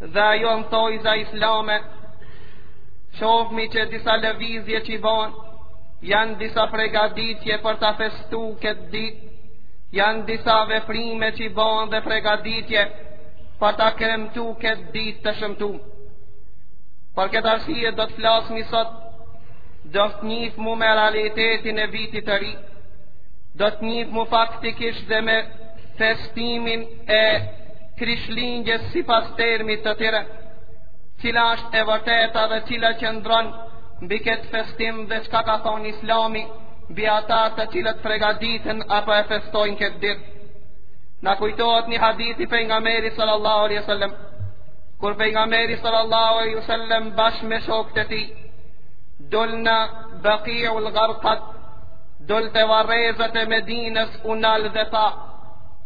dhe ajo në thojza islame, shofmi që disa lëvizje që i banë, janë disa pregaditje për ta festu këtë ditë, janë disa veprime që i banë dhe pregaditje për ta kremtu këtë ditë të shëmtu. Për këtë arsije do të flasmi sot, do të njihmu me realitetin e vitit të ri, do të njihmu faktikisht dhe me festimin e Krishtlindjes sipas termit të tyre, cila është e vërteta dhe cila qëndron mbi këtë festim dhe çka ka thonë Islami mbi ata të cilët pregaditen apo e festojnë këtë ditë. Na kujtohet një hadith i pejgamberit sallallahu alaihi wasallam. Kur pejgamberi sallallahu alaihi wasallam bashkë me shokët e tij dol në Bakiul Garkad dol te varrezat e Medinës u nal dhe tha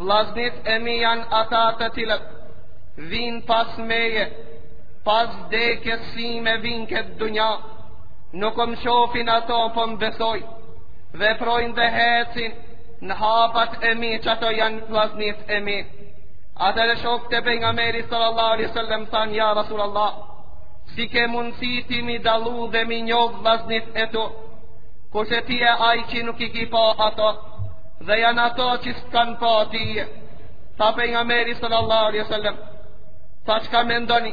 Vllaznit e mi janë ata të cilët vijnë pas meje, pas vdekjes sime vijnë n'këtë dunja, nuk më shofin ato po më besojnë, veprojnë dhe hecin në hapat e mi që ato janë vllaznit e mi. Atëherë shokët e pejgamberit sallallahu alaihi sallam thanë ja rasul Allah, si ke mundësi ti m'i dallu dhe m'i njoh vllaznit e tu, kurse ti je ai që nuk i ki pa ato, Dhe janë ato që s'kanë pa tyje Tha pejgamberi sallallahu alaihi sallam Tha çka mendoni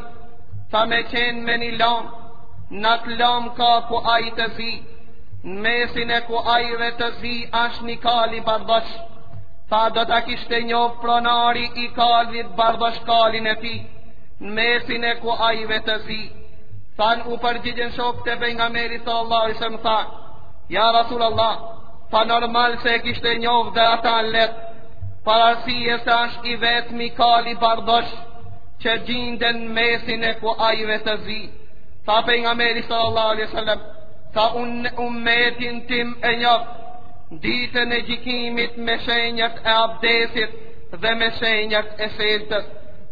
Tha me qenë me një lamë Në atë lamë ka kuaj të zi Në mesin e kuajve të zi Ashtë një kali bardhosh Tha do ta kishte njof pronari i kalit bardhosh kalin e tij Në mesin e kuajve të zi Thanë u përgjigjën shokët e pejgamberit sallallahu alaihi sallam Tha Ja Rasul Allah Tha normal se e kishte njoh dhe ata lehtë, për arsye se është i vetmi kali bardosh, që gjindet në mesin e kuajve të zi. Tha pejgamberi sallallahu alaihi sallam, tha unë ummetin tim e njoh, ditën e gjikimit me shenjat e abdesit dhe me shenjat e sexhdes.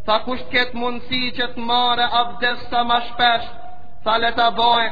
Tha kush të ketë mundësi që të marrë abdes sa ma shpesh, tha le ta bojë,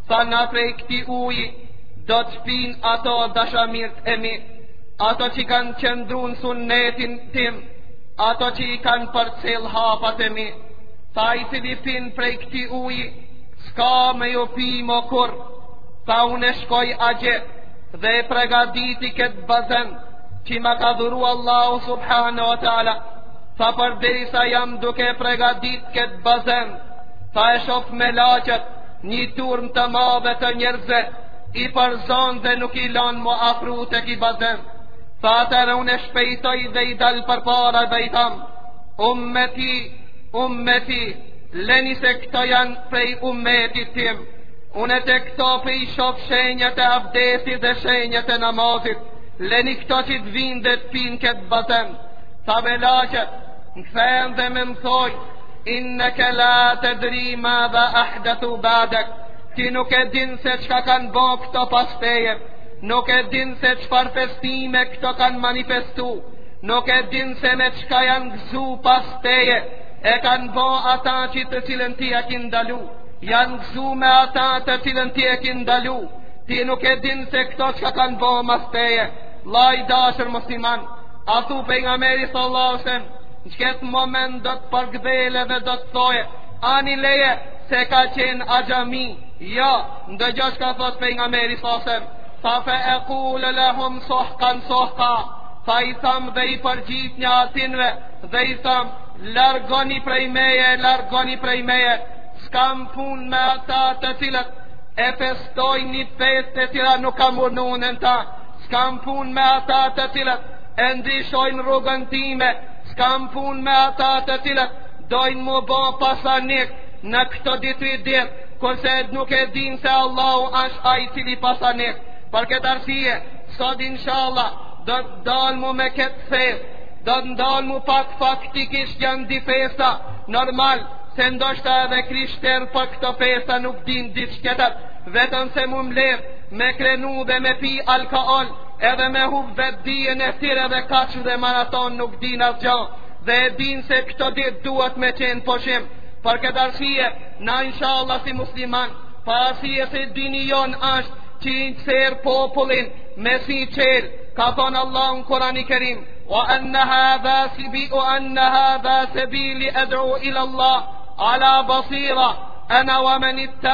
tha nga prej këtij uji do të pinë ato dashamirt e mi, ato që kanë qëndru në sunnetin tim, ato që i kanë përcjell hapat e mi, tha ai i cili pin prej këtij uji, s'ka me ju pi më kurrë, tha unë e shkoj atje dhe e pregaditi këtë bazen, që ma ka dhuru Allahu subhanahu wa ta'ala, tha përderisa jam duke e pregadit këtë bazen, tha e shof melaqet, Një turmë të madhe të njerëzve i përzon dhe nuk i lanë m'u afru te ki bazen. Tha atëherë unë e shpejtoj dhe i dal përpara dhe i tham, ummeti, ummeti, leni se këto janë prej ummetit tim. Unë te këto po i shof shenjat e abdesit dhe shenjat e namazit, leni këto që të vinë dhe të pinë n'këtë bazen. Tha melaqet, më kthejnë dhe më thojnë, Innak la tadri ma dha ahdathu ba'dak. Ti nuk e din se çka kanë bo këto pas teje. Nuk e din se çfarë festime këto kanë manifestu. Nuk e din se me çka janë gëzu pas teje. E kanë bo ata që të cilën ti e ke ndalu. Janë gëzu me ata të cilën ti e ke ndalu. Ti nuk e din se këto çka kanë bo mas teje. Vlla i dashur musliman. A thu pejgamberi sallallahu alaihi wasallam Në qëkëtë moment do të përkdhele dhe do të thoje, ani leje se ka qenë axhami. Jo, ndëgjo çka thotë pejgamberi sasem. Tha fe ekulu lehum sohkan sohka. Tha i tham dhe i përgjigjem atinve dhe i tham, largoni prej meje, largoni prej meje. S'kam punë me ata të cilët e festojnë një festë e cila nuk kam urdhnu në ta. S'kam punë me ata të cilët E ndryshojnë rrugën time, s'kam punë me ata të cilët dojnë m'u bo pasanikë në këto di-tri ditë, kurse nuk e dinë se Allahu është ai i cili pasanik. Për këtë arsye, sot inshallah do të ndalmu me këtë festë, do të ndalmu pak faktikisht janë di festa, normal, se ndoshta edhe krishterët për këto festa nuk dinë diç tjetër, vetëm se m'u mledh me kremtu dhe me pi alkohol, Edhe me hup vetëdijen e tyre dhe kaq dhe maraton nuk dinë asgjë dhe e dinë se këto ditë duhet me qenë pushim. Për këtë arsye, na inshallah si muslimanë, për arsye se dini jonë është që i nxjerr popullin me si çelë, ka thonë Allah në Kurani Kerim, wa anna hadha sebi, wa anna hadha sebili ed'u ila Allah, ala basira, ana wa menitte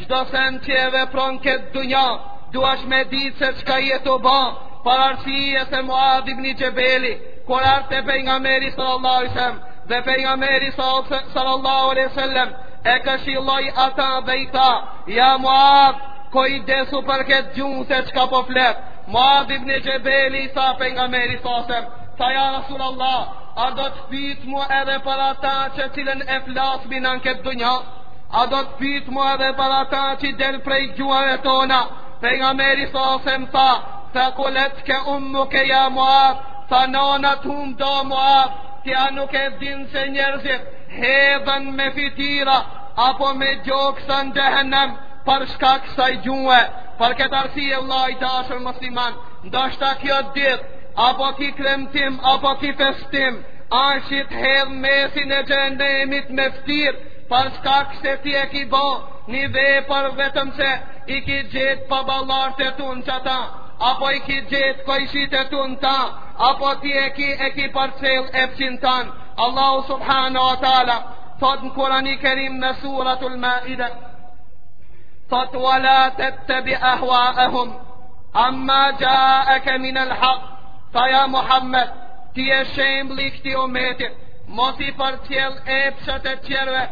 Çdo send që e vepron n'këtë dunja duhesh me ditë se çka je tu ba për arsye se Muadh ibni Xhebeli kur ardh te pejgamberi sallallahu alaihi wasallam dhe pejgamberi sallallahu alaihi wasallam e këshilloi ata dhe i tha ja Muadh kujdesu për këtë gjuhë se çka po flet Muadh ibni Xhebeli i tha pejgamberit sasem tha ja rasul Allah A do të pitmu edhe për ata që cilën e flasim na n'këtë dunja A do të pytmu edhe për ata që del prej gjuhëve tona Pejgamberi s.a.v.s. tha Thekiletke ummuke ja Muadh Tha nana të humtë o Muadh Ti a nuk e din se njerëzit Hedhen me fytyra Apo me gjoks në xhehenem Për shkak kësaj gjuhe Për këtë arsye vlla i dashur musliman Ndoshta kjo dit Apo ky kremtim Apo ky festim Asht qi t'hedh mesin e xhehenemit me ftyrë Për shkak se ti e ki bo një vepër vetëm se i ki gjetë baballarët e tu në qita, apo i ki gjetë kojshitë e tu në ta, apo ti e ki e ki përcjell epshin tan. Allahu subhanahu wa taala, thot në Kurani Kerim në suretul Maide, thot wa la tettebi ahwaehum, amma xhaeke minel hak, tha ja Muhammed, ti je shembull i këtij umetit, Mos i përcjell epshet e të tjerëve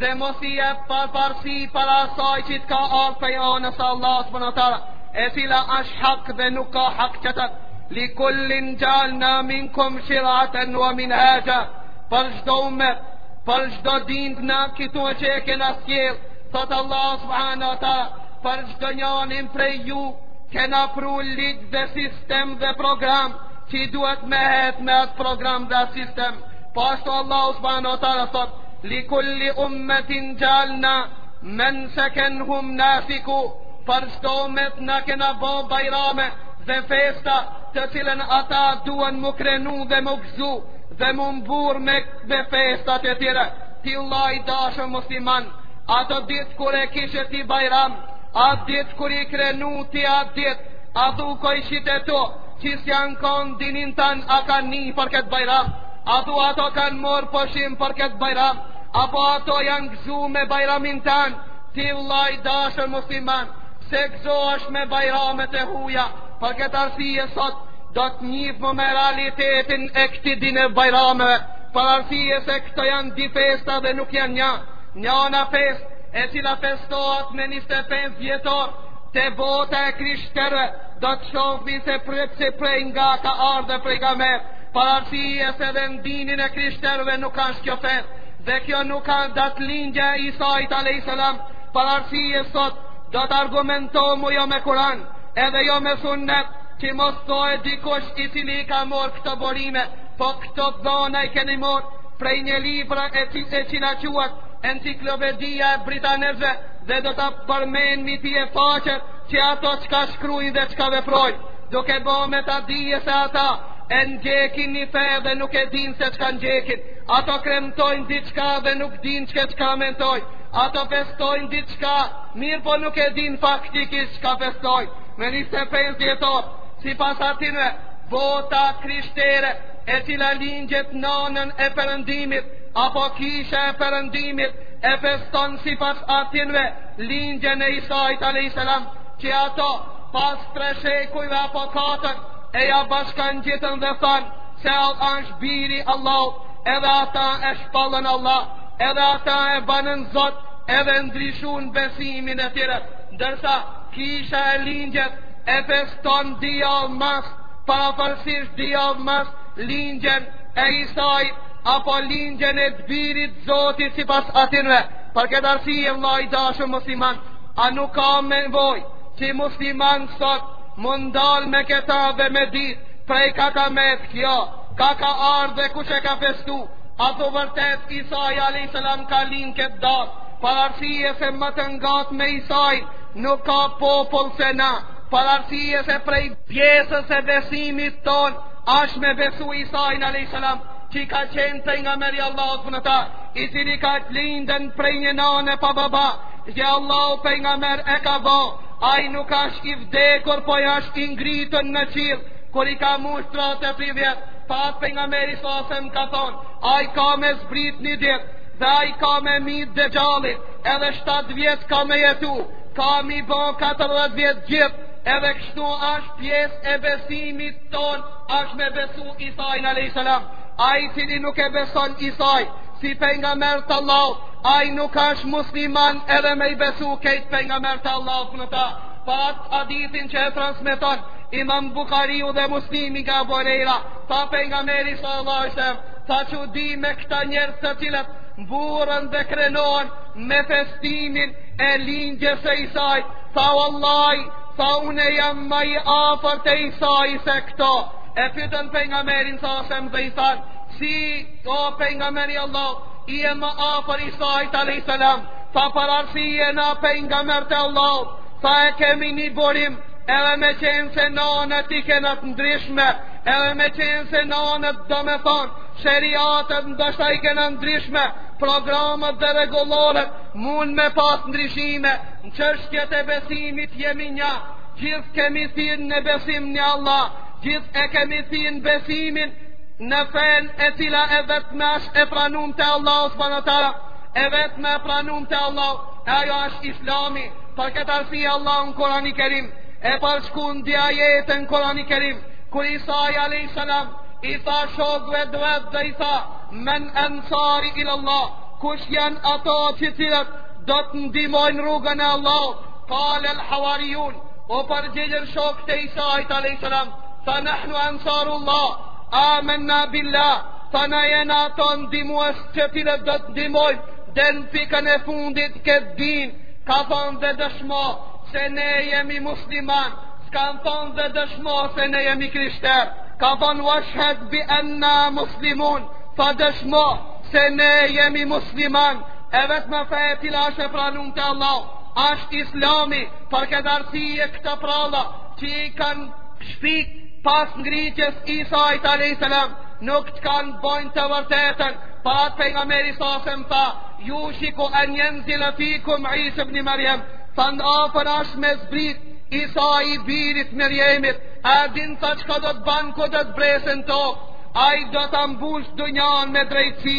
dhe mos i jep përparësi para asaj që të ka ardh prej anës së Allahut subhanahu wa taala, e cila është hak dhe nuk ka hak tjetër. Li kullin jalna minkum shir'atan wa minhaja. Për çdo umet, për çdo din na këtu që e kena sjell, thot Allah subhanahu wa taala, për çdo njërin prej ju kena pru ligj dhe sistem dhe program Ti duhet me hec me atë program dhe atë sistem Po ashtu Allah subhanahu wa taala thot Li kulli ummetin xhealna Menseken hum nasiku Për çdo umet na kena bo bajrame Dhe festa të cilën ata duen m'u krenu dhe m'u gzu Dhe m'u mburr me, me festat e tyre Ti vlla i dashur musliman Atë dit kur e kishe ti bajram Atë dit kur je krenu ti atë dit A thu kojshitë e tu Qi s'janë kon n'dinin tan a kanë ni për këtë bajram A thu ata kanë mor pushim për këtë bajram Apo ata janë gëzu me bajramin tan Ti vlla i dashur musliman Pse gëzohesh me bajramet e huja Për këtë arsye sot Do të njifmi me realitetin e këtyne bajrameve Për arsye se këto janë dy festa dhe nuk janë një Njona fest e cila festohet me 25 dhjetor Te bota e krishterëve do të shohmi se prej se prej nga ka ardhë prej ka me për arsye se edhe në dinin e krishterëve nuk asht kjo fest dhe kjo nuk a datëlindja e Isait a.s. Për arsye sot do të argumentohmu jo me kuran edhe jo me sunnet që mos të thotë dikush i cili ka mor këto burime po këto dhona i kemi mor prej një libra e cila quhet enciklopedia e britanezve dhe do ta përmend mi ti e faqet që ato çka shkrujnë dhe çka veprojnë, duke bo me ta dije se ata e ndjekin një fe dhe nuk e din se çka ndjekin, ato kremtojnë diçka dhe nuk din që çka kremtojnë, ato festojnë diçka, mirëpo nuk e din faktikisht çka festojnë, me njëzet e pesë dhjetor, sipas atinve, bota krishtere, e cila lingjet n'anën e perëndimit, apo kisha e perëndimit, e feston sipas atinve lindjen e Isait a.s. që ato pas tre shekujve apo katër e ia bashkangjitën dhe than se ai është biri Allahut edhe ata e shpallën Allah edhe ata e banën zot edhe ndryshun besimin e tyre ndërsa kisha e lindjes e feston dy javë mas përafërsisht dy javë mas lindjen e Isait apo lindjen e Birit Zotit sipas atinve, për këtë arsije vlla i dashur musliman, a nuk ka nevojë, që i musliman sot m'u ndal me këta dhe me dit, prej ka ka met kjo, ka ka ardhë dhe kush e ka festu, a të vërtet Isai a.s. ka lind n'këtë datë, për arsije se ma të ngat me Isain, nuk ka popull se na, për arsije se prej pjesës e besimit ton, ashtë me besu Isain a.s. që ai ka qenë pejgamberi Allahut subhanehu teala, i cili ka të linden prej një nane pa baba, që Allahu pejgamber e ka bo, ai nuk ashtë i vdekur, po ai ashtë i ngritën në qiell, kur i ka mush tridhetë e tri vjetë, për atë pejgamberi s.a.s. ka thonë, ai ka me zbrit një ditë, dhe ai ka me mytë Dexhallin, edhe shtatë vjetë ka me jetu, ka m'i bo 40 vjetë gjithë, edhe kështu ashtë pjesë e besimit tonë, Ashtë me besu Isain a.s. Ai i cili nuk e beson Isain si pejgamber të Allahut, ai nuk ashtë musliman edhe me i besu krejt pejgamberët e Allahut subhanehu teala. Për atë hadithin që e transmeton, imam Buhariu dhe Muslimi nga Ebu Hurejra, tha pejgamberi s.a.s., tha çudi me këta njerëz të cilët, mburren dhe krenohen me festimin e lindjes e Isait, tha vallahi Tha une jam ma i afër te Isai se këto E pytën pejgamberin s.a.s. dhe i than Si o pejgamberi Allahut je ma afër Isait alejhi selam Tha për arsije na pejgamberët e Allahut Tha e kemi një burim Edhe me qenë se nanet i kena t' ndryshme Edhe me qenë se nanet domethonë Sheriatet ndoshta i kena t' ndryshme Programet dhe rregulloret Mund me pas ndryshime Në çështjet e besimit jemi një, gjithë kemi thirr në besim një Allah, gjithë e kemi thirr besimin në fen e cila e vetme asht e pranun te Allahu subhanahu wa taala, e vetme e pranun te Allahu, ajo asht islami, për këtë arsye Allahu në Kur'anin Kerim, e përshkrun dhe ajetet në Kur'anin Kerim, kur Isai a.s. i tha shokve të vet dhe i tha, men ensari ilallah, kush janë ato që të cilët Do të ndihmojnë në rrugën e Allahut, kalel hawarijun, u përgjigjën shokët e Isait a.s. Tha nëhnu ansarullah, amenna billah, tha na jena ata ndihmuës që të cilët do ta ndihmojnë, dhe në pikën e fundit këtë din, kanë thonë dhe dëshmo, se ne jemi musliman, s'kanë thonë dhe dëshmo, se ne jemi krishter, kanë thonë weshhed bi enna muslimun, tha dëshmo, se ne jemi musliman, E vetme fe e cila asht e pranun te Allahu, asht islami për këtë arsye këto pralla që i kanë shpik pas ngritjes Isait alejhi selam, nuk të kanë të bëjnë me të vërtetën, për atë pejgamberi sasem tha, jushiku en jenzile fikum Isa ibnu Merjem, tha në afër asht me zbrit, Isai biri i Merjemit, e din tha çka do të bajë kur do të zbresë në tokë, ai do ta mbush dynjanë me drejtësi,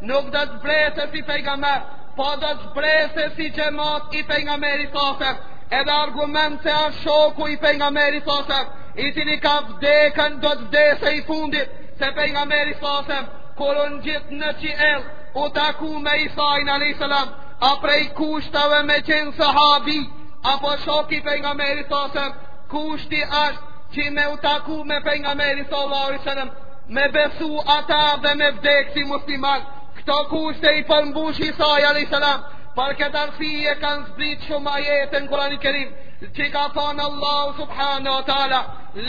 Nuk do të zbresë si pejgamber, po do të zbresë si xhemat i pejgamberit sasem. Edhe argument se asht shoku i pejgamberit sasem, i cili ka vdekën do të vdesë i fundit, se pejgamberi sasem kur u ngjit në qiell, u taku me Isain alayhis salam, a prej kushteve me qenë sahabi apo shoku i pejgamberit sasem, kushti asht që me u taku me pejgamberin sallallahu alayhi wasallam Me besu ata dhe me vdek si musliman, këto kushte i përmbush Isai alayhis salam. Për këtë arsye kanë zbrit shumë ajete në Kur'anin Kerim, që ka thonë Allahu subhanahu wa taala,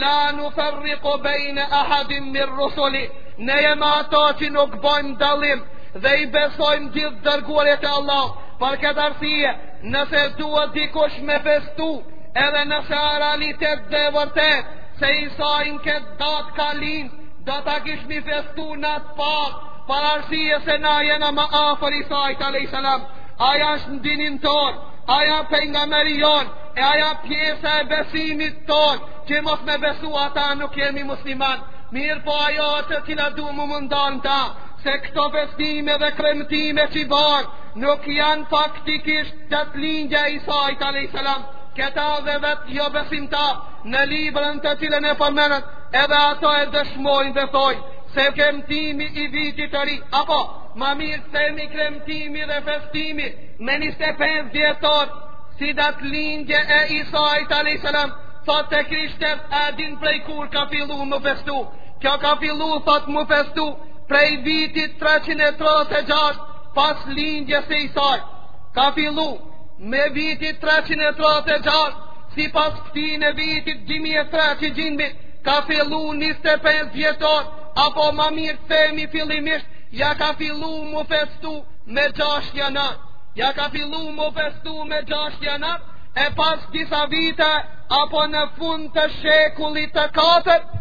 la nufarriqu baina ahadin min rusulih. Ne jemi ato që nuk bojmë dallim dhe i besojmë gjithë dërguarit e Allahut. Për këtë arsye, nëse duhet dikush me festu, edhe nëse është realitet dhe vërtet, Se Isai në këtë datë ka lindë, do ta kishim festu na të parët, për arsye se na jena më afër Isait, a.s. Ai asht në dinin tonë, ai a pejgamberi jonë, e ai a pjesë e besimit tonë, që mos me besu ata nuk jemi musliman, mirëpo ajo që të cilën du me u ndal në ta, se këto festime dhe kremtime që i bajnë, nuk janë faktikisht datëlindja e Isait, a.s. Këta dhe vetë jobesimtarë, Në librin të cilën e përmenëm, edhe ato e dëshmojnë dhe thojnë se kremtimi i vitit të ri, apo ma mirë themi kremtimi dhe festimi me 25 dhjetor, si datëlindje e Isait a.s. Thot të krishterët a e din prej kur ka fillu me festu. Kjo ka fillu, thot me festu, prej vitit 336 pas lindjes së Isait. Ka fillu me vitit 336 Sipas këti në vitit 2003 që gjindmi, ka fillu 25 dhjetor, apo ma mirë të themi fillimisht, ja ka fillu mu festu me 6 janar. Ja ka fillu mu festu me 6 janar, e pas disa viteve, apo në fund të shekullit të katërt,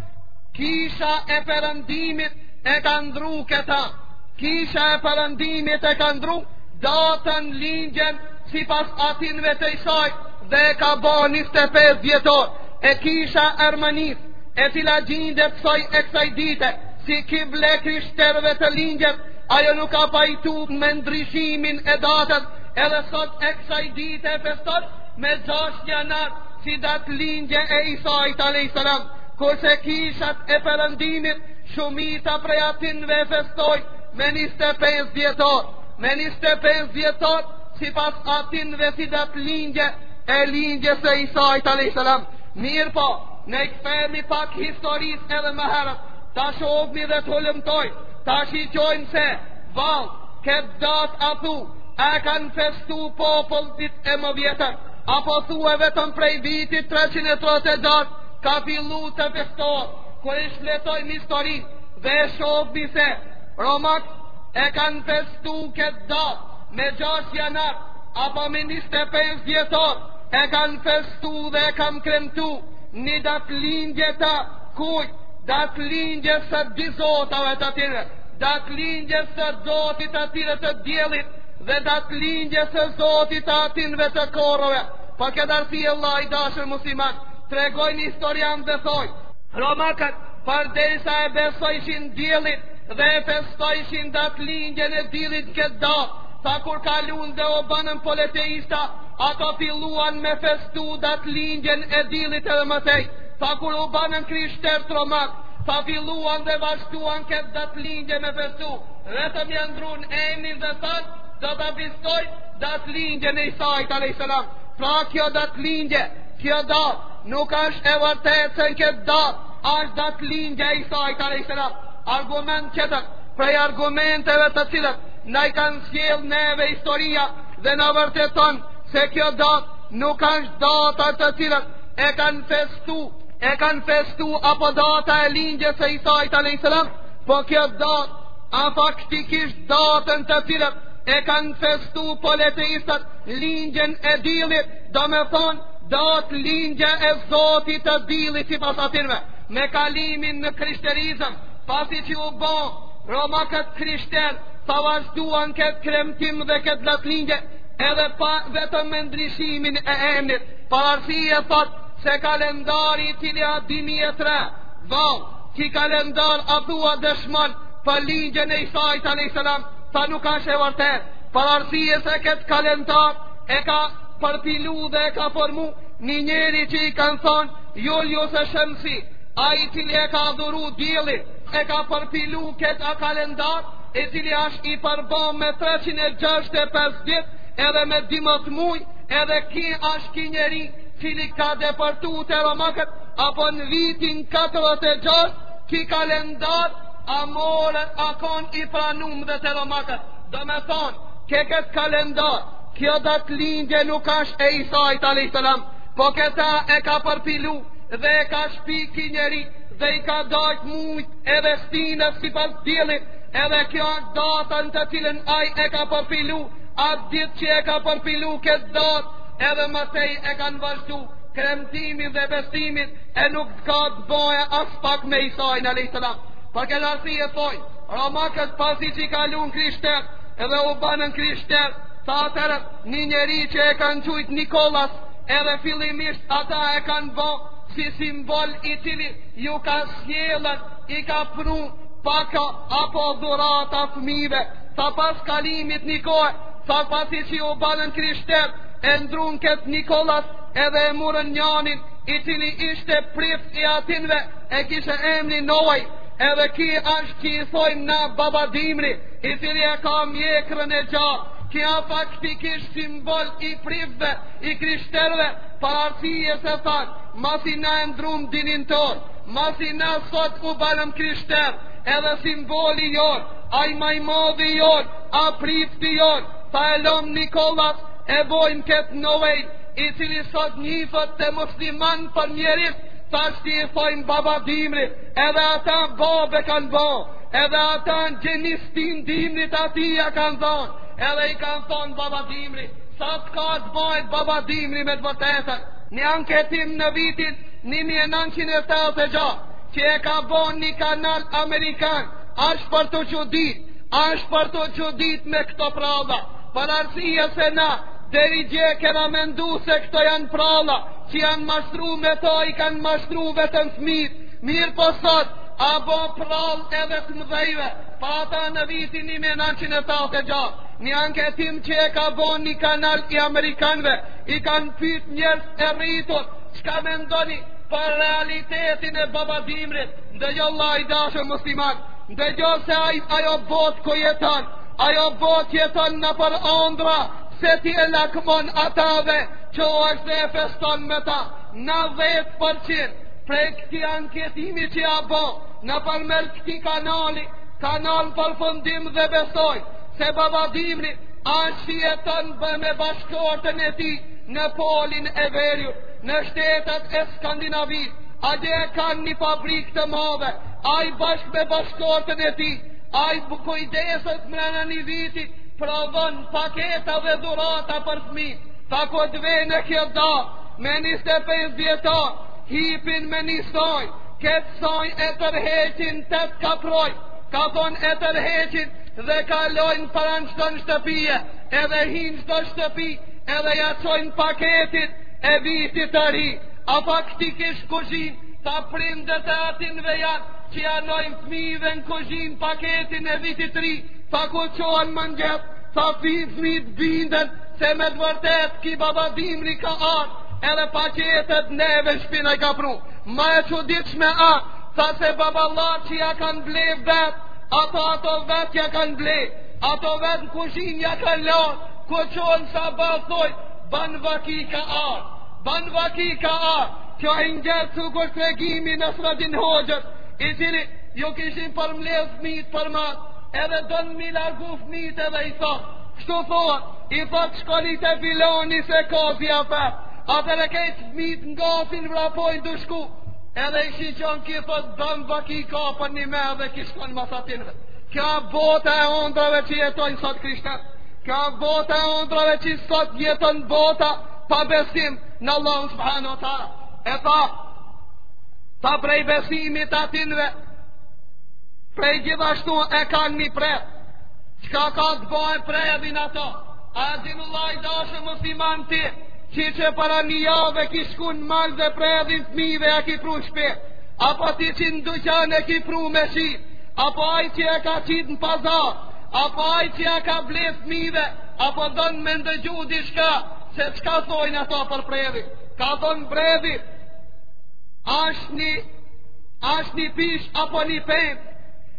kisha e perëndimit e ka ndrru këta. Kisha e perëndimit e ka ndrru, datëlindjen sipas atinve të Isait. Dhe e ka bo 25 dhjetor e kisha e Armenisë e cila gjindet sot e kësaj dite si kible e krishterve të lindjes ajo nuk ka pajtu me ndryshimin e datës edhe sot e kësaj dite e feston me 6 janar si datëlindje e Isait a.s. kurse kishat e perëndimit shumica prej atinve e festojnë me 25 dhjetor me 25 dhjetor Sipas atinve si datëlindje e lindjes së Isait a.s. Mirëpo, ne i këthemi pak historisë edhe më herët, ta shofmi dhe të hulumtojmë, ta shikojmë se, vallë, këtë datë a thu, e kanë festu popujt e më vjetër, apo thue vetëm prej vitit 336, ka fillu të festohet, kur e shfletojmë historinë, dhe e shofmi se, romakt e kanë festu këtë datë, me 6 janar apo me 25 dhjetor e kanë festu dhe e kanë kremtu një datëlindje të kujt datëlindje së dy zotave të tinve datëlindje së zotit të tyre të diellit dhe datëlindje së zotit të atinve të korrave për këtë arsye vëlla i dashur musliman tregojnë historianët dhe thojnë romakët përderisa e besojshin diellin dhe e festojshin datëlindjen e diellit këtë datë, tha kur kalunë dhe u bënën politeista, ata filluan me festu datëlindjen e diellit edhe më tej, tha kur u bënën krishter romakt, tha filluan dhe vazhduan këtë datëlindje me festu, vetëm ia ndrrunë emnin dhe thanë, do ta festojmë datëlindjen e Isait a.s. Pra kjo datëlindje, kjo datë, nuk është e vërtetë se në këtë datë, është datëlindja e Isait a.s. Argument tjetër, prej argumenteve të cilat na i kanë sjell neve historia dhe na vërteton se kjo datë nuk është data të cilat e kanë festu, e kanë festu apo data e lindjes së Isait alayhis salam, po kjo datë a faktikisht datën të cilat e kanë festu politeistët lindjen e dillit, domethonë datëlindja e zotit të dillit sipas atinve. Me kalimin në krishterizëm, pasi që u bo, romakët krishter, tha vazhduan këtë kremtim dhe këtë datlindje, edhe po vetëm me ndryshimin e emnit. Për arsye thot se kalendari të lja 2003, dhe që kalendar a thua dëshmon për lindjen e Isait a.s. Tha nuk asht e vërtet, për arsye se këtë kalendar e ka përpilu dhe e ka formu një njeri që i kanë thonë Julius esh-Shemsi, ai i cili e ka adhuru diellin, e ka përpilu këtë kalendar, i cili ashtë i përbom me 365 dit, edhe me 12 muj, edhe ki ashtë ki njeri, cili ka depërtu te romakët, apo në vitin 46, ki kalendar, a marrë, a kon i pranum dhe te romakët, domethonë, ke këtë kalendar, kjo datëlindje nuk ashtë e Isait, a.s. Po këta e ka përpilu dhe e ka shpik ki njeri dhe i ka dajt mujt edhe stinat sipas diellit edhe kjo është datën të cilën ai e ka përpilu atë dit që e ka përpilu këtë datë edhe më tej e kanë vazhdu kremtimin dhe festimin e nuk ka të boje aspak me Isain alayhis salam për këtë arsye tha romakët pasi që i kalun krishter edhe u banën krishter tha atëherë Një njeri që e kanë qujt Nikolas edhe fillimisht ata e kanë bo si simbol i cili ju ka sjell e i ka pru pako apo dhurata fëmive. Tha pas kalimit një kohë, tha pasi që u banën krishter, e ndrun këtë Nikolas edhe e murën njanin i cili ishte prift i atinve e kishe emni Noel edhe ki ashtë që i thojmë na babadimri i cili e ka mjekrën e gjatë. Kjo faktikisht simbol i priftve, i krishterve, për arsye se thanë, masi na e ndrum dinin ton, masi na sot u banëm krishter, edhe simboli jon, ai ma i madhi jon, a prifti jon, tha e lom Nikolas, e bojmë këtë Noelin, i cili sot njifët te musliman për mjerisht, tashti i thojmë babadimri, edhe ata babe kanë bo, Edhe ata në gjenistin dimrit atij ja kanë dhanë, edhe i kanë thonë baba dimri, sa të ka të bajt baba dimri me të vërtetën. Një anketim në vitin 1986, që e ka bon një kanal amerikan, ashtë për t'u çudit, ashtë për t'u çudit me këto pralla, për arsye se na, deri dje kena mendu se këto janë pralla, që janë mashtru me to, i kanë mashtru vetëm fmijt, mirë po sot, a bo prrallë edhe të mëdhenjve, pa ata në vitin 1986, një anketim që e ka bo një kanal i Amerikanve, i kanë pyt njerëzt e rritur, çka mendoni për realitetin e babadimrit, ndëgjo vlla i dashur musliman, ndëgjo se aj, ajo botë ku jeton, ajo botë jeton nëpër andrra, se ti e lakmon atynve, çohesh dhe e feston me ta, Nandhjetë për qind prej këtij anketimi që a bo nëpërmes këtij kanali, kanë dal përfundim dhe besojnë se baba dimri ashtë që jeton b, me bashkëshorten e tij në polin e veriut, në shtetet e Skandinavisë, atje e kanë një fabrikë të madhe, ai bashkë me bashkëshorten e tij, ai po kujdeset mrena një viti, prodhon paketa dhe dhurata për fmi, tha kur t'vjen kjo datë, Me njëzet e pesë dhjetor, hipin me një saj, këtë saj e tërheqin tetë kaproj, ka thonë e tërheqin dhe kalojnë pranë çdo shtëpie, edhe hijnë çdo shtëpi, edhe ja çojnë paketën e vitit të ri, a faktikisht n'kuzhinë, tha prindët e atynve janë, që ja lojnë fmive në kuzhinë paketën e vitit të ri, tha kur çohen n'mëngjes, tha fi fmijt binden, Se me të vërtetë ky baba dimri ka ardh Edhe paketët neve n'shpi na i ka pru Ma e çuditshme a Tha se baballarët që ja kanë ble vet Ato ato vet ja kanë ble Ato vet në kuzhinë ja kanë lan Kur çohen sabah thojnë Ban vaki ka ardh Ban vaki ka ardh Kjo i ngjet sikur tregimi i Nasradin hoxhës I cili ju kishin përmledh fmijt përmas Edhe don m'i largu fmijt edhe i thotë Kështu thot, i thot shkoni te filani se ka zijafet. Atëherë krejt fmijt ngasin vrapojnë tu shku. Edhe i shikon ky thot ban vaki ka përnjëme dhe ky shkon mas atynve. Kjo a bota e ondrrave që jetojnë sot krishterët. Kjo a bota e ondrrave që sot jeton bota pa besim në Allahun subhanehu ve teala. E tha, tha prej besimit t'atynve, prej gjithashtu e kanë një prej. Qka ka të bojë bredhin ato? A din o vlla i dashur musliman ti, që që para një jave ki shku në mal dhe bredhin fëmive e ki pru shpe, apo ti që në duqan e ki pru me shi, apo aj që e ka qitë në pazar, apo aj që e ka ble fëmive, apo don me ndëgju dishka, se qka thojnë ato për bredhin ka thonë bredhi ashtë një ashtë një pishë apo një pemë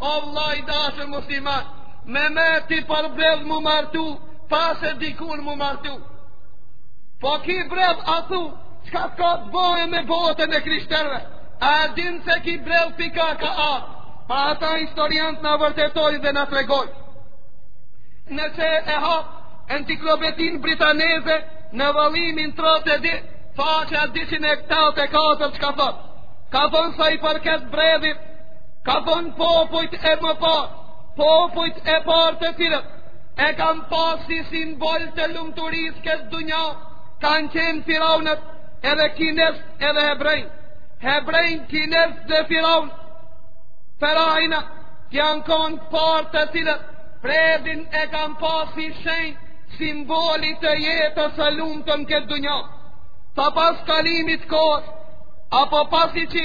O vlla i dashur musliman Me me ti për bredh mu martu Pashe dikun mu martu Po ki bredh atu Qka ka të bojë me botën e krishterve A din se ki bredh pi ka ka ardh Pa ata historiant na vërtetojn dhe na tregojn Nëse e hap Enciklopedinë britaneze Në vëllimin 32 Faqe 284 Qka thot Ka thonë sa i përket bredhit Ka thënë popujt e më parë, popujt e parë të cilët e kanë pasë si simbol të lumturisë këtë dunja, kanë qenë firaunët edhe kinez edhe hebrenjtë. Hebrenjtë, kinez dhe firaun, ferajna, janë konë parë të cilët, bredhin e kanë pasë si shenjë, simboli të jetës së lumtun këtë dunja. Tha pas kalimit kohës, apo pasi që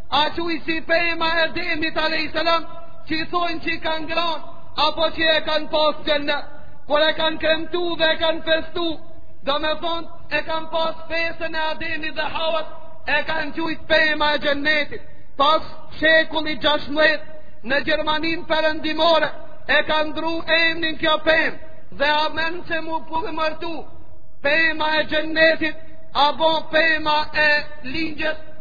E qujt si pema e Ademit alejhi selam Që i thonë që i kanë ngranë Apo që e kanë pasë xhenet Kur e kanë kremtu dhe e kanë festu Domethonë e kanë pasë festën e Ademit dhe Havat E kanë qujt pema e xhenetit Pas shekullit 16 Në Gjermanin përëndimore E kanë ndru emnin kjo pem Dhe në ven që mu emërtu Pema e xhenetit Apo pema e lindjes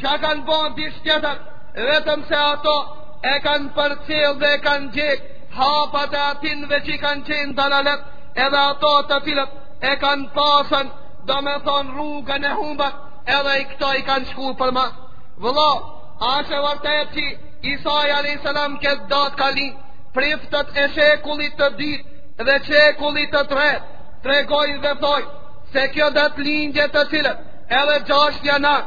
Qa kanë bo dish tjetër, vetëm se ato e kanë përcjell dhe e kanë ndjek, hapat e atinve që i kanë qenë dalalet, edhe ato të cilët e kanë pasun, domethonë rrugën e humbët, edhe i këto i kanë shku përmas. Vëlla, a asht e vërtet që Isai a.s. këtë datë ka lind, priftët e shekullit të dytë, dhe shekullit të tretë, tregojn dhe thojn, se kjo datëlindje të cilët, edhe 6 janar,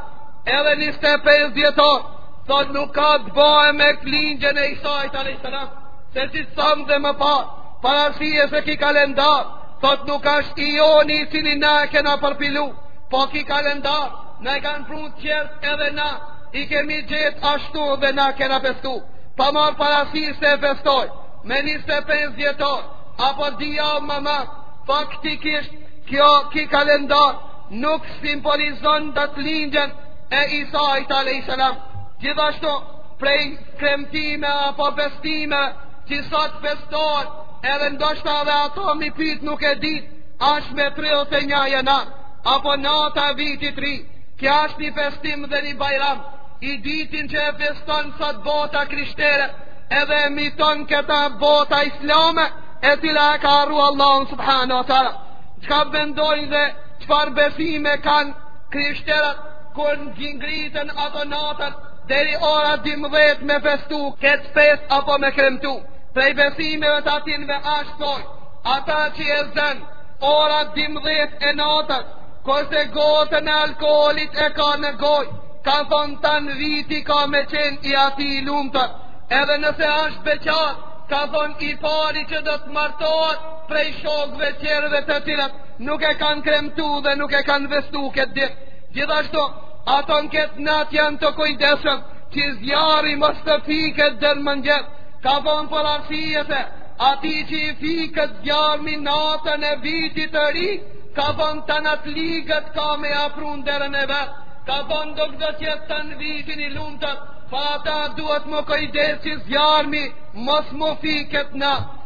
edhe 25 dhjetor, thot nuk ka të bojë me lindjen e Isait a.s. Se siç thamë dhe më parë, parasysh se ki kalendar, thot nuk ashtë i joni i cili na e kena përpilu, po ki kalendar, na e kanë pru tjertë edhe na, i kemi gjetë ashtu dhe na kena festu, pa marrë parasysh se e festojn, me 25 dhjetor, apo dhja më më, faktikisht, kjo ki kalendar, nuk simbolizon datëlindjen e Isait alejhi selam. Gjithashtu, prej kremtime apo festime, që sot festohen, edhe ndoshta edhe ato mi pyet nuk e ditë, është me 31 janar apo nata e vitit të ri. Kjo është një festim dhe një bajram i dyti që e feston sot bota krishtere edhe e imiton këtë bota islame e cila e ka harru Allahun subhanehu ve teala. Çka mendojnë dhe çfarë besime kanë krishterët kur ngingritën ato natën deri ora 12 me festu këtë festë apo me kremtu. Prej besimeve të atinve ashtë thojnë, ata që e zën ora 12 e natës, kurse gotën e alkoolit e ka në gojë, ka thonë tanë viti ka me qenë i atij i lumtur, edhe nëse ashtë beqar, ka thonë i pari që do të martohet, prej shokëve tjerë të cilët nuk e kanë kremtu dhe nuk e kanë festu këtë ditë. Gjithashtu, ato në këtë natë janë të kujdeshëm që zjarri mos të fiket deri në mëngjes, ka thonë për arsye se atij që i fiket zjarmi natën e vitit të ri, ka thonë tana të ligat ka me afru n'derën e vet, ka thonë do që të jetë tanë vitin i lumtur, pra ata duhet me u kujdes që zjarmi mos me u fikë atë natë.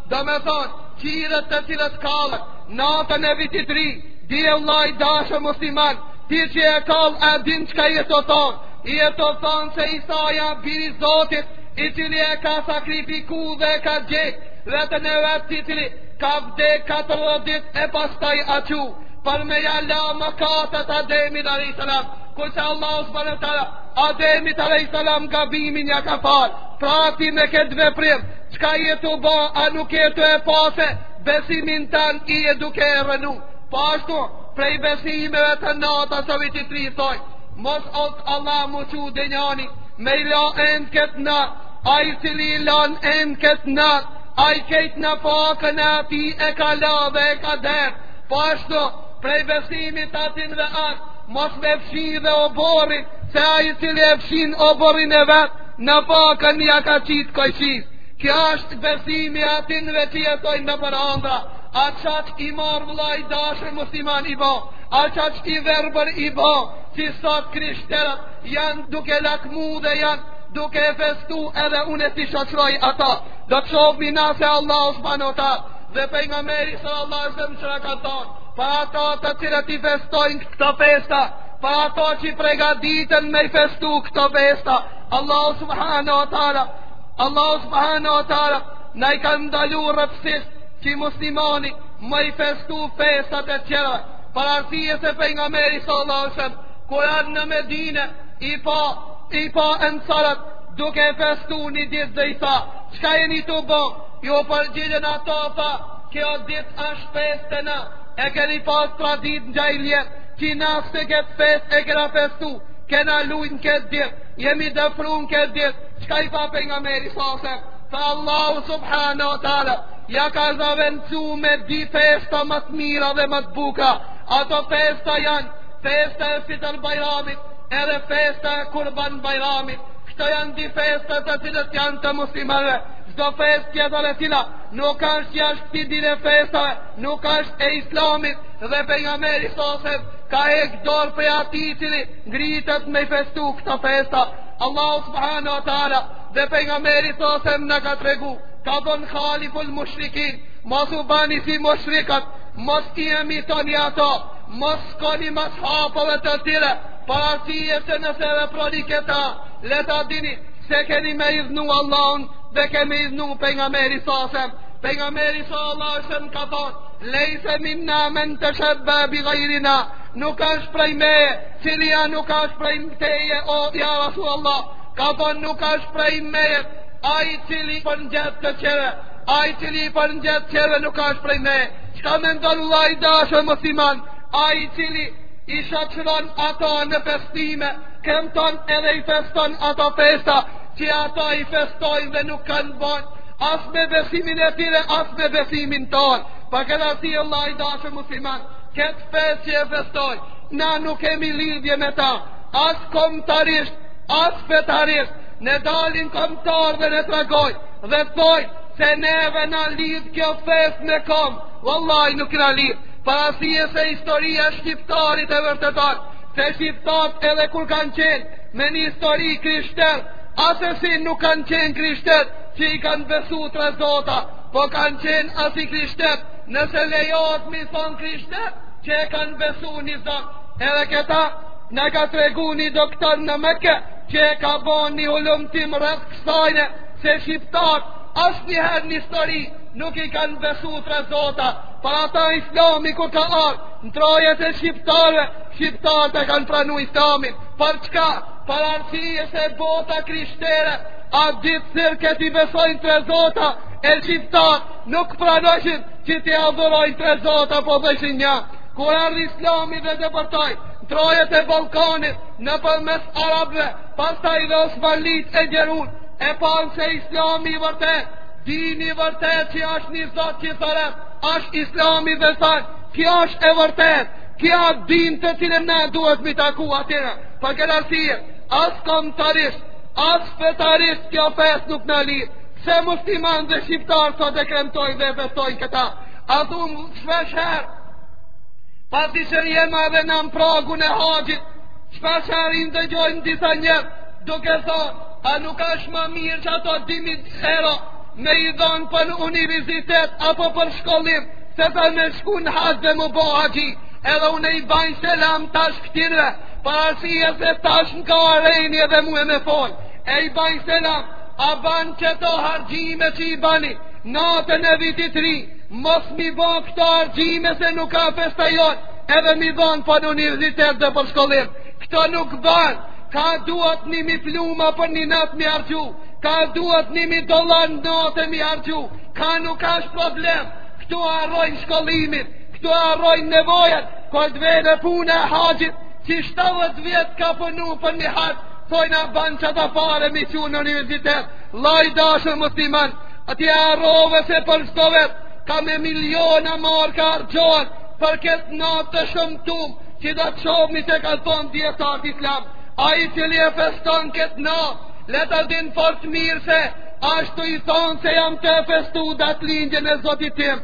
Do me thonë, qirit të cilët kallen natën e vitit ri, dije vlla i dashur musliman, ti që e kall, a din çka je tu thonë, je tu thonë se Isai a biri i Zotit, i cili e ka sakrifiku dhe e ka djegë veten e vet, i cili ka vdekë katërdhetë ditë e pastaj a çu, për me ja la mëkatet Ademit alejhi selam, kurse Allahu subhanehu ve teala Ademit alejhi selam gabimin ja ka falë, pra ti me këtë veprim, Çka je tu ba, a nuk je tu e pa se besimin tand je duke e rrënu. Po ashtu, prej besimeve të natës së vitit të ri thojnë, mos ot Allah m'u çu ndonjani me i la enët këtë natë, ai i cili i lan enët këtë natë, ai krejt nafakën e atij e ka la dhe e ka derdh. Po ashtu, prej besimit t'atinve ashtë, mos me fshi dhe oborrin, se ai i cili e fshin oborrin e vet, nafakën ja ka qitë kojshisë Kjo është besimi atinve që jetojnë nëpër andrra A qaq i marrë vlla i dashur musliman je bo A qaq i verbër je bo Që sot krishterët janë duke lakmu dhe janë duke e festu edhe unë t'i shoqëroj ata Do të shohim na se Allahu subhanehu ve teala dhe pejgamberi sallallahu alejhi ve selem çka ka thonë për ata të cilët i festojnë këto festa Për ato që pregaditen me i festu këto festa, Allah subhanu wa ta'ala, Allah subhanu wa ta'ala, na i kanë ndalu rreptësisht që muslimani me i festu festat e tjera, për arsye se Pejgamberi salallahu alejhi selem, kur ardh në Medine, i pa, i pa ensarët, duke e festu një ditë dhe i tha, çka jeni tu bo, iu përgjigjën ato tha, kjo ditë është festa jona, e kemi pas traditë në xhahilijet, Ti na se këtë festë e kena festu Kena lujt në këtë ditë Jemi dëfry në këtë ditë Çka i tha Pejgamberi salallahu alejhi selem Tha Allahu subhanu wa ta'ala Ja ka zavendsu me dy festa më të mira dhe më të bukura Ato festa janë Festa e fitër bajramit Edhe festa e kurban bajramit Këto janë dy festa të cilat janë të muslimanve Çdo festë tjetër e cila Nuk është jashtë këtyre dyve festave Nuk është e islamit Dhe për nga meri sasem Ka e këdor për ati cili Ngritët me festu këta festa Allahu subhanu wa ta'ala Dhe për nga meri sasem në ka të regu Ka bon khaliful mushrikin Mos u bani si mushrikat Mos ti e mi të një ato Mos koni mas hapëve të tire Pa arti e se nëse dhe prodi këta Leta dini se keni me idhnu Allahun Dhe kemi idhnu për nga meri sasem Për nga meri sasem Allahu subhanu wa ta'ala Lejse minna men teshebbehe bi gajrina Nuk është prej meje Cili nuk është prej teje O ja Rasul Allah Ka thonë nuk është prej meje Ai i cili i përngjet të tjerëve Ai i cili i përngjet tjerëve nuk është prej meje Çka mendon vëlla i dashur musliman Ai i cili i shoqëron ato në festime Kremton edhe i feston ato festa Që ato i festojnë dhe nuk kanë të bojnë as me besimin e tyre, as me besimin tonë. Për këtë arsye vëlla i dashur musliman, këtë festë që e festojn, na nuk kemi lidhje me ta, as kombtarisht, as fetarisht, na dalin kombtarë dhe na tregojn, dhe thojn, se neve na lidh kjo festë me komb, vallahi nuk na lidh, për arsye se historia e shqiptarit e vërteton, se shqiptarët edhe kur kanë qenë, me një histori krishterë, Asesi nuk kanë qenë krishterë që i kanë besu tre zota, po kanë qenë asi krishterë nëse lejohet me i thonë krishterë që e kanë besu një zot. Edhe këta na ka tregu një doktor në Mekë që e ka bon një hulumtim rreth kësajne se shqiptarët asnjëherë në histori nuk i kanë besu tre zota. Për ata islami kur ka ardh në trojet e shqiptarve, shqiptarët e kanë pranu islamin. Për çka? Për arsye se bota krishtere A tu thirr që t'i besojnë tre zota E shqiptarët nuk pranojshin Që t'i adhurojnë tre zota Po dojshin një Kur ardh islami dhe depërtoi n'Trojet e Ballkanit Nëpërmes Arabve Pastaj dhe Osmanlit e gjetën E panë se islami i vërtet Dini i vërtet që është një zot që thërret është islami dhe thanë Kjo është e vërtet Kjo është din të cilën ne duhet m'i taku atyre Për këtë arsye, as komtarisht, as fetarisht kjo fest nuk na lidh, se musliman dhe shqiptarë sot e kremtojnë dhe e festojnë këtë. A shumë shpeshherë, pasi që jema dhe na në pragun e haxhit, shpeshherë i ndëgjojmë disa njerëz, duke thonë, a nuk është ma mirë që ato dy mijë euro, me i dhonë për universitet apo për shkollim, se sa me shku në haxh dhe me u bo haxhi. Edhe unë i baj selam tash këtynve, për arsye se tash më ka ardh reni edhe mue me fol. E i baj selam, a banë që ato harxhime që i bani, natën e vitit ri, mos m'i bo këto harxhime se nuk a festa jonë, edhe m'i dhanë për në universitet dhe për shkollim. Këto nuk banë, ka duhet një mijë pluma për një natë m'i harxhu, ka duhet një mijë dollarë në natë m'i harxhu, ka nuk ashtë problem, këtu harrojnë shkollimin, Këtu i harrojnë nevojat, kur të vjen puna e haxhit, që 70 vjet ka punu për një haxh, thojnë a banë që ato pare m'i çu në universitet, vlla i dashun musliman, a ti e harrove se për shtovet, ka me miliona marka harxhohet, për këtë natë të shëmtume, që do të shumë një se ka thonë dijetarët islam, ai i cili e feston këtë natë, le ta din fort mirë se, asht tu i thonë se jam tu festu datëlindjen e zotit tim,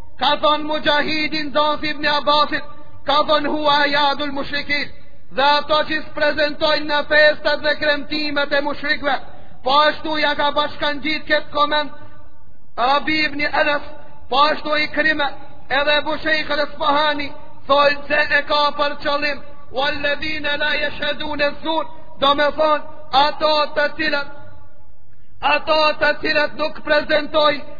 Ka thonë Muxhahidi nxanësi i Ibn Abbasit, ka thonë hua ajadul mushrikin, dhe ato që s'prezentojnë në festat dhe kremtimet e mushrikve, po ashtu ia ka bashkangjit këtë koment, Rabi ibn Enes, po ashtu Ikrime, edhe Ebu Shejh el-Asbahani, thojnë se e ka për qëllim, vel-ledhine la jeshhedunez-zur, domethonë, ato të cilët, ato të cilët nuk prezentojnë,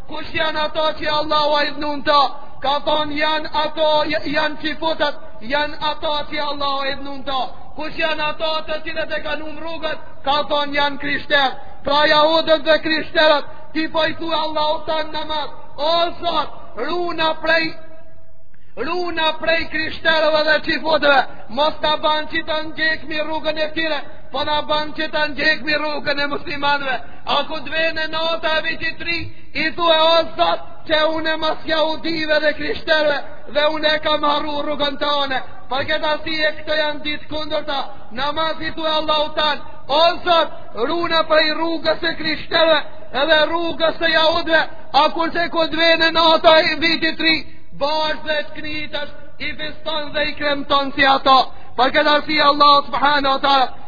Kush janë ata që Allahu a hidhnu n'ta? Ka thonë janë ato, janë çifutët, janë ata që Allahu a hidhnu n'ta. Kush janë ata të cilët e kanë humb rrugën? Ka thonë janë krishterë. Pra jahudët dhe krishterët, ti po i thua Allahut në namaz. O zot, runa prej, runa prej krishterëve dhe çifutëve, mos na ban që ta ndjekmi rrugën e tyre, po na ban që ta ndjekmi rrugën e muslimanëve. A kur të vjen nata e vitit t'ri, i thue o zot, qe une mas jahudive dhe krishterve, dhe une e kam harru rrugën tane. Për këtë arsye, këto janë dy të kundërta, n'namaz i thue Allahut tan, o zot, runa prej rrugës së krishterve, edhe rrugës së jahudive, a kurse kur të vjen nata e vitit t'ri, bashkë dhe të knitës, i feston dhe i kremton si ato. Për këtë arsye, Allahu subhanahu wa taala,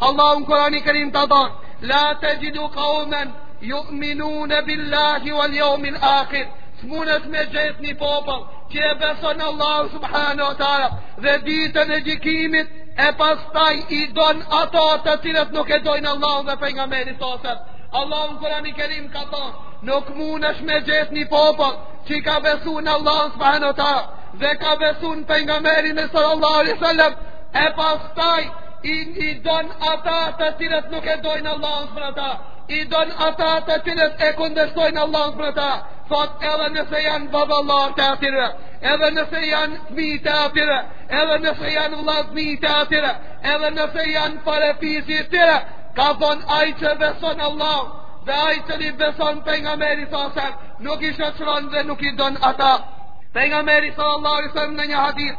Allahu në Kurani i Kerim ka thënë: "La tajidu qauman yu'minuna billahi wal yawmil akhir" S'munesh me gjet një popull që e beson Allahun subhanahu wa taala dhe ditën e gjykimit e pastaj i don ato të cilët nuk e dojnë Allahun dhe pejgamberin sa sa Allahu në Kurani i Kerim ka thënë: "Nuk munesh me gjet një popull që ka besuar në Allahun subhanahu wa taala dhe ka besuar në pejgamberin sallallahu alaihi wasallam e pastaj I, i don ata të cilët nuk e dojnë Allahun subhanahu wa taala, i don ata të cilët e kundërshtojnë Allahun subhanahu wa taala, thot edhe nëse janë baballarët e atyre, edhe nëse janë fmijt e atyre, edhe nëse janë vllaznit e atyre, edhe nëse janë farefisi i tyre, ka thon ai që beson Allahun, dhe ai që i beson pejgamberit sallallahu alaihi wasallam, nuk i shoqron dhe nuk i don ata. Pejgamberi sallallahu alaihi wasallam në një hadith,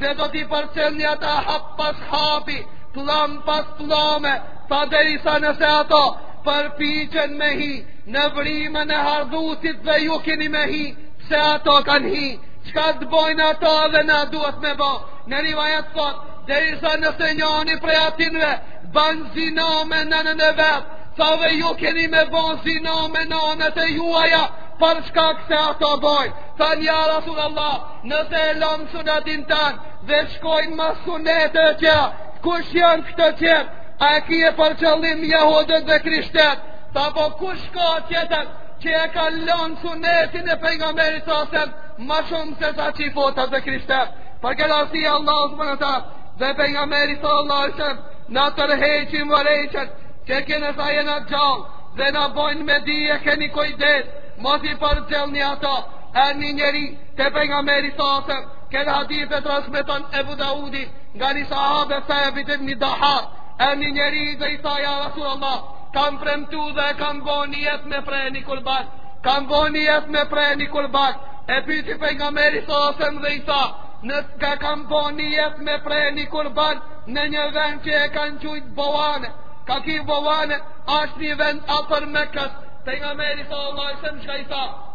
dhe do t'i përcjellni ata hap pas hapi, pllam pas pllame, tha derisa nëse ato përpiqen me hi, në vrimën e hardhucit edhe ju kini me hi, se ato kanë hi, çka të bojnë ato edhe na duhet me bo, në rivajat thot, derisa nëse njani prej atynve, banë zina me nonën e vet, tha edhe ju kini me bo zina me nonat e juaja, për shkak se ato bojnë, thanë ja Rasul Allah, Nëse e lamë sunetin tan dhe shkojmë mas suneteve tjera, kush janë këta tjerë? A e ki për qëllim jahudët dhe krishterët? Tha po kush ka tjetër që e ka lon sunetin e pejgamberit sallallahu alaihi wasallam ma shumë se sa çifutat dhe krishterët? Për këtë arsye Allahu subhanahu wa taala dhe pejgamberi sallallahu alaihi wasallam na tërheqin vërejtjen që kene sa jena gjallë dhe na bojnë me dije keni kujdes mos i përcjellni ato Erdh një njeri te pejgamberi sallallahu alaihi wasallam, këtë hadith e transmeton Ebu Davudi nga një sahabe Thabit ibni Dahak. Erdh një njeri dhe i tha ja Rasul Allah, kam premtu dhe kam bo nijet me pre një kurban, kam bo nijet me pre një kurban, e pyti pejgamberi sallallahu alaihi wasallam dhe i tha, tha kam bo nijet me pre një kurban, në një vend që e kanë qujtë Buvane, tha ky Buvane, ashtë një vend afër Mekës, pejgamberi sallallahu alaihi wasallam çka i tha,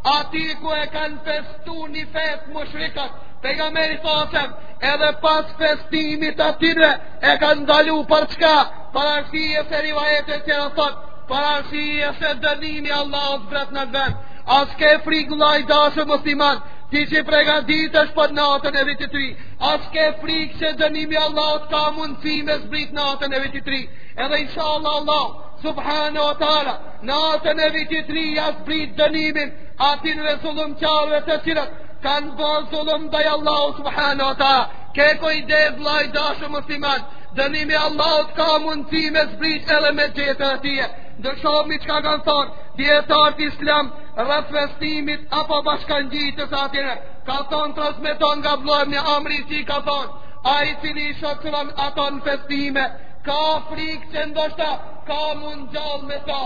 Aty ku e kanë festu një festë mushrikët, pejgamberi sasem, edhe pas festimit atyre, e kanë ndalu për çka, për arsije se rivajetet tjera thotë, për arsije se dënimi i Allahut zbret n'at vend, a s'ke frikë vlla i dashur musliman, ti që pregaditesh për natën e vitit ri, a s'ke frikë që dënimi i Allahut ka mundësi me zbrit natën e vitit ri, edhe inshallah Allahu subhanehu ve teala, Natën e vitit ri ja zbrit dënimin atyne zullumqarëve të cilët kanë bo zullum ndaj Allahut subhanehu ve teala ke kujdes vlla i dashur musliman dënimi i Allahut ka mundësi me zbrit edhe me gjetë edhe ty ndërsa shohim çka kanë thonë dijetarët islam rreth festimit apo bashkangjitjes atyre ka thonë transmeton nga Abdullah ibn Amri i cili ka thonë ai i cili i shoqëron ato në festime Ka frikë që ndoshta ka me u ngjall me ta,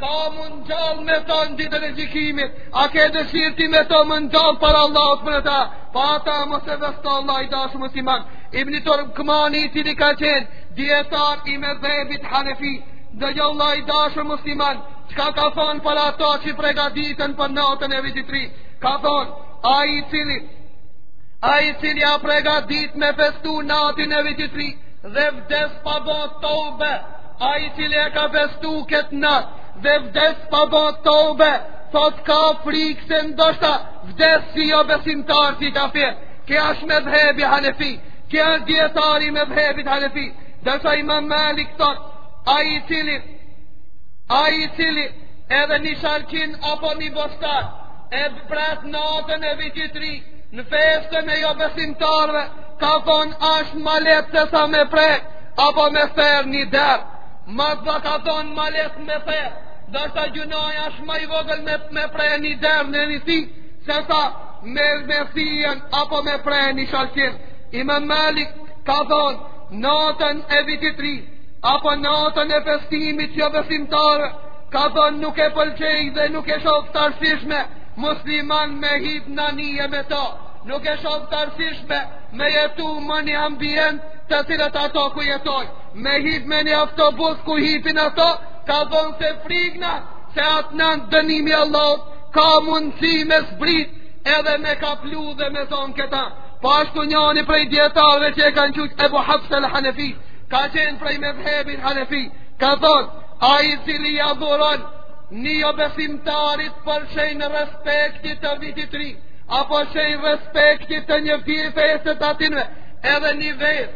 ka me u ngjall me ta në ditën e gjikimit, a ke dëshirë ti me ta me u ngjall para Allahut për ata, për ata mos e festo vlla i dashur musliman, Ibni Turkmani i cili ka qenë, dijetar i medhhebit hanefi, dëgjo vlla i dashur musliman, çka ka thonë për ata që pregaditen për natën e vitit ri, ka thonë, ai i cili, ai i cili a pregadit me festu natën e vitit ri, dhe vdes pa bo tobe, ai i cili e ka festu këtë natë, dhe vdes pa bo tobe, thot ka frikë se ndoshta vdes si jobesimtar si kafir, ky është medhhebi hanefi, ky është dijetari i medhhebit hanefi, ndërsa imam Malik thot, ai i cili, ai i cili, edhe një shalqin apo një bostan, e pret natën e vitit ri, në festën e jobesimtarëve, Ka thonë ashtë ma letë se sa me pre, apo me ther një derr. Madje ka thonë ma letë me ther, ndërsa gjynahi ashtë ma i vogël me, me pre një derr, një thi, se sa me me thien, apo me pre një shalqin. Imam Malik ka thonë, natën e vitit ri, apo natën e festimit të jobesimtarëve, ka thonë nuk e pëlqej dhe nuk e shof të arsyeshme, musliman me hip në anije me ta. Nuk e shoh të arsyeshme me jetu në një ambient të cilët ato ku jetojnë. Me hip me një autobus ku hipin ato, ka thonë se frigna, se atë natë dënimi i Allahut ka mundësi me zbrit edhe me kaplu edhe me zonë këta. Po ashtu njani prej dijetarëve që e kanë quajt Ebu Hafs el Hanefi, ka qenë prej medhhebit Hanefi, ka thonë, ai i cili ja dhuron një jobesimtarit për shenjë respekti të vitit ri një. apo shenjë respekti të një feste të atynve, edhe një vezë,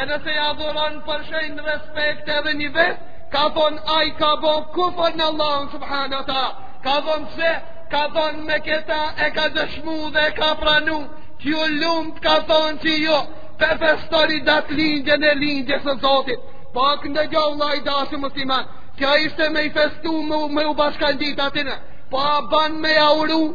edhe se ja dhuron për shenjë respekt edhe një vezë, ka thonë ai ka bo kufër në Allahun subhanehu ve teala, ka thonë pse, ka thonë me këta e ka dëshmu dhe e ka pranu, që ju lumtë ka thonë që ju pe festoni datëlindjen e lindjes së Zotit, pak po ndëgjon vlla i dashur musliman, që ishte me i festu me, me u bashkangjit atynve, a po ban me ja uru,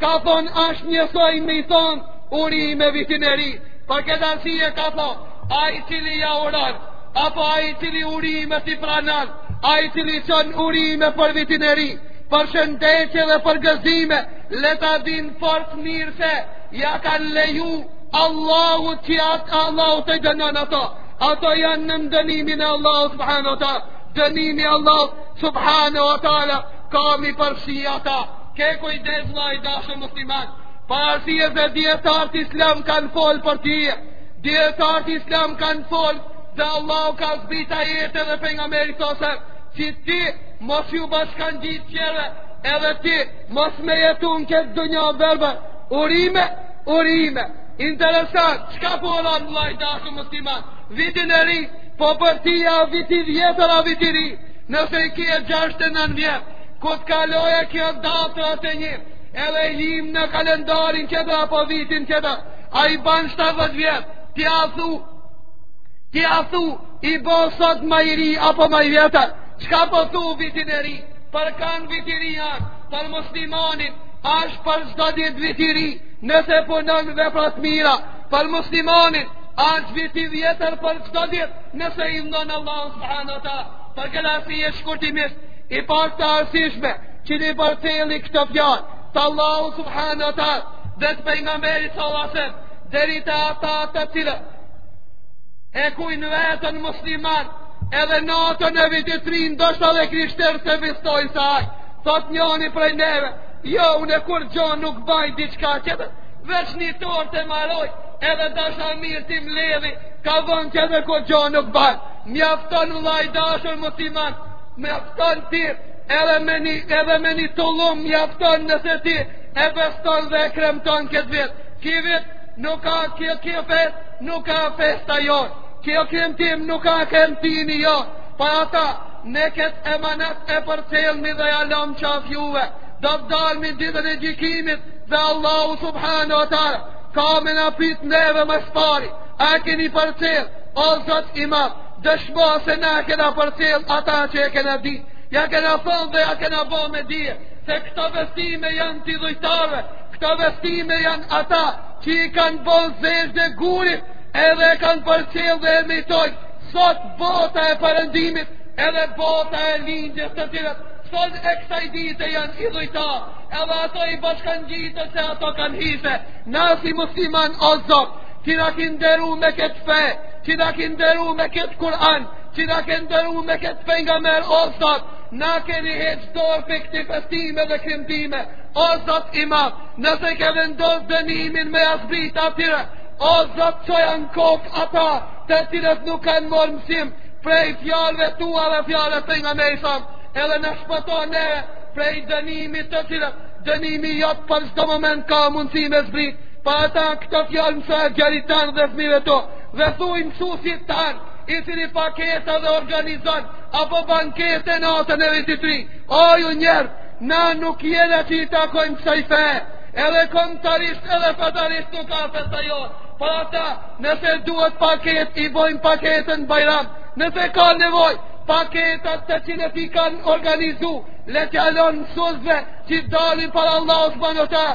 Ka thonë ashtë njësoj me i thonë urime vitin e ri. Për këtë arsye ka thonë, ai i cili ja uron, apo ai i cili urimet i pranon, ai i cili çon urime për vitin e ri, përshëndetje dhe përgëzime, le ta din fort mirë se, ja kanë leju Allahut që Allahu t'i dënon ato, ato janë nën dënimin e Allahut subhanehu ve teala, dënimi i Allahut subhanehu ve teala, ka me i përfshi ata, Ke kujdes vlla i dashur musliman Për arsye dhe dijetarët islam kanë folë për ty Dijetarët islam kanë folë Dhe Allahu ka zbrit ajete dhe Pejgamberi thotë Që ti mos ju bashkangjit tjerëve Edhe ti mos me jetu në këtë dynja i verbër Urime, urime Interesant, çka po uron vlla i dashur musliman Vitin e ri, po për ty a viti vjetër a viti ri Nëse i ke gjashtëdhjetë e nëntë vjet Kur të kalojë kjo datë tridhjetë e një, edhe hyn në kalendarin tjetër apo vitin tjetër, ai ban 70 vjet, ti a thu, ti a thu, je bo sot ma i ri apo ma i vjetër, çka po thu vitin e ri, për kanë viti ri janë, për muslimanin ashtë për çdo ditë viti i ri, nëse punon vepra t'mira, për muslimanin ashtë viti i vjetër për çdo ditë, nëse e idhnon Allahun subhanehu ve teala, për këtë arsye shkurtimisht, e pamë të arsyeshme që t'i përcjellim këto fjalë të Allahut subhanehu ve teala, dhe të Pejgamberit salallahu alejhi ve selem, deri te ata të cilët e qujnë veten musliman, edhe natën e vitit t'ri, ndoshta edhe krishteri s'e feston sa ai, thotë njoni prej neve, jo, unë kurgjo nuk baj diçka tjetër, veç një torte maroj, edhe dashamirët i mbledhi, ka thonë tjetër kurgjo nuk baj, mjafton vlla i dashur musliman, Mjafton ti edhe me një, edhe me një tullumbë mjafton nëse ti e feston dhe e kremton këtë vit. Ky vit nuk a kjo kjo festë, nuk a festa jonë. Kjo kremtim nuk a kremtimi jonë. Për ata, ne këtë emanet e përcjellmi dhe ja lom n'qafë juve. Do të dalmi ditën e gjykimit dhe Allahu subhanehu ve teala ka me na pytë neve ma s'pari. A e keni përcjell, o zot imam, Dëshmo se na kena përcjell ata që e kena ditë ja kena thonë dhe ja kena bo me dije Se këto festime janë t'idhujtarëve Këto festime janë ata që i kanë bo sexhde gurit Edhe e kanë përcjell dhe e imitojnë Sot bota e përëndimit Edhe bota e lindjes të cilat Sot e kësaj dite janë idhujtarë Edhe ato i bashkangjiten se ato kanë hise Na si musliman o zot që na ki nderu me këtë fe, që na ki nderu me këtë Kur'an, që na ki nderu me këtë pejgamber, o Zot, na kemi hequr dorë prej këtyre festime dhe kremtime, o Zoti im, nëse ke vendos dënimin me ia zbrit atyre, o Zot çoja n'kokë ata, të cilët nuk kanë marrë mësim, prej fjalëve tua dhe fjalëve pejgamberit a.s., edhe na shpëto ne prej dënimit të cilit, dënimi jot për çdo moment ka mundësi me zbritë, Për ata këto fjalë mësoja djalit tand dhe fmive tu, dhe thuj mësuesit tand, i cili paketa dhe organizon, apo bankete në natën e vitit t'ri, o ju njerëz, na nuk jena që i takojmë kësaj feje, edhe kombtarisht edhe fetarisht nuk ka festa jo, për ata nëse duhet paket, i bojnë paketën bajram, nëse ka nevoj, paketat të cilat i kanë organizu, le t'ia lanë mësuesve që dalin për Allahun subhanehu teala,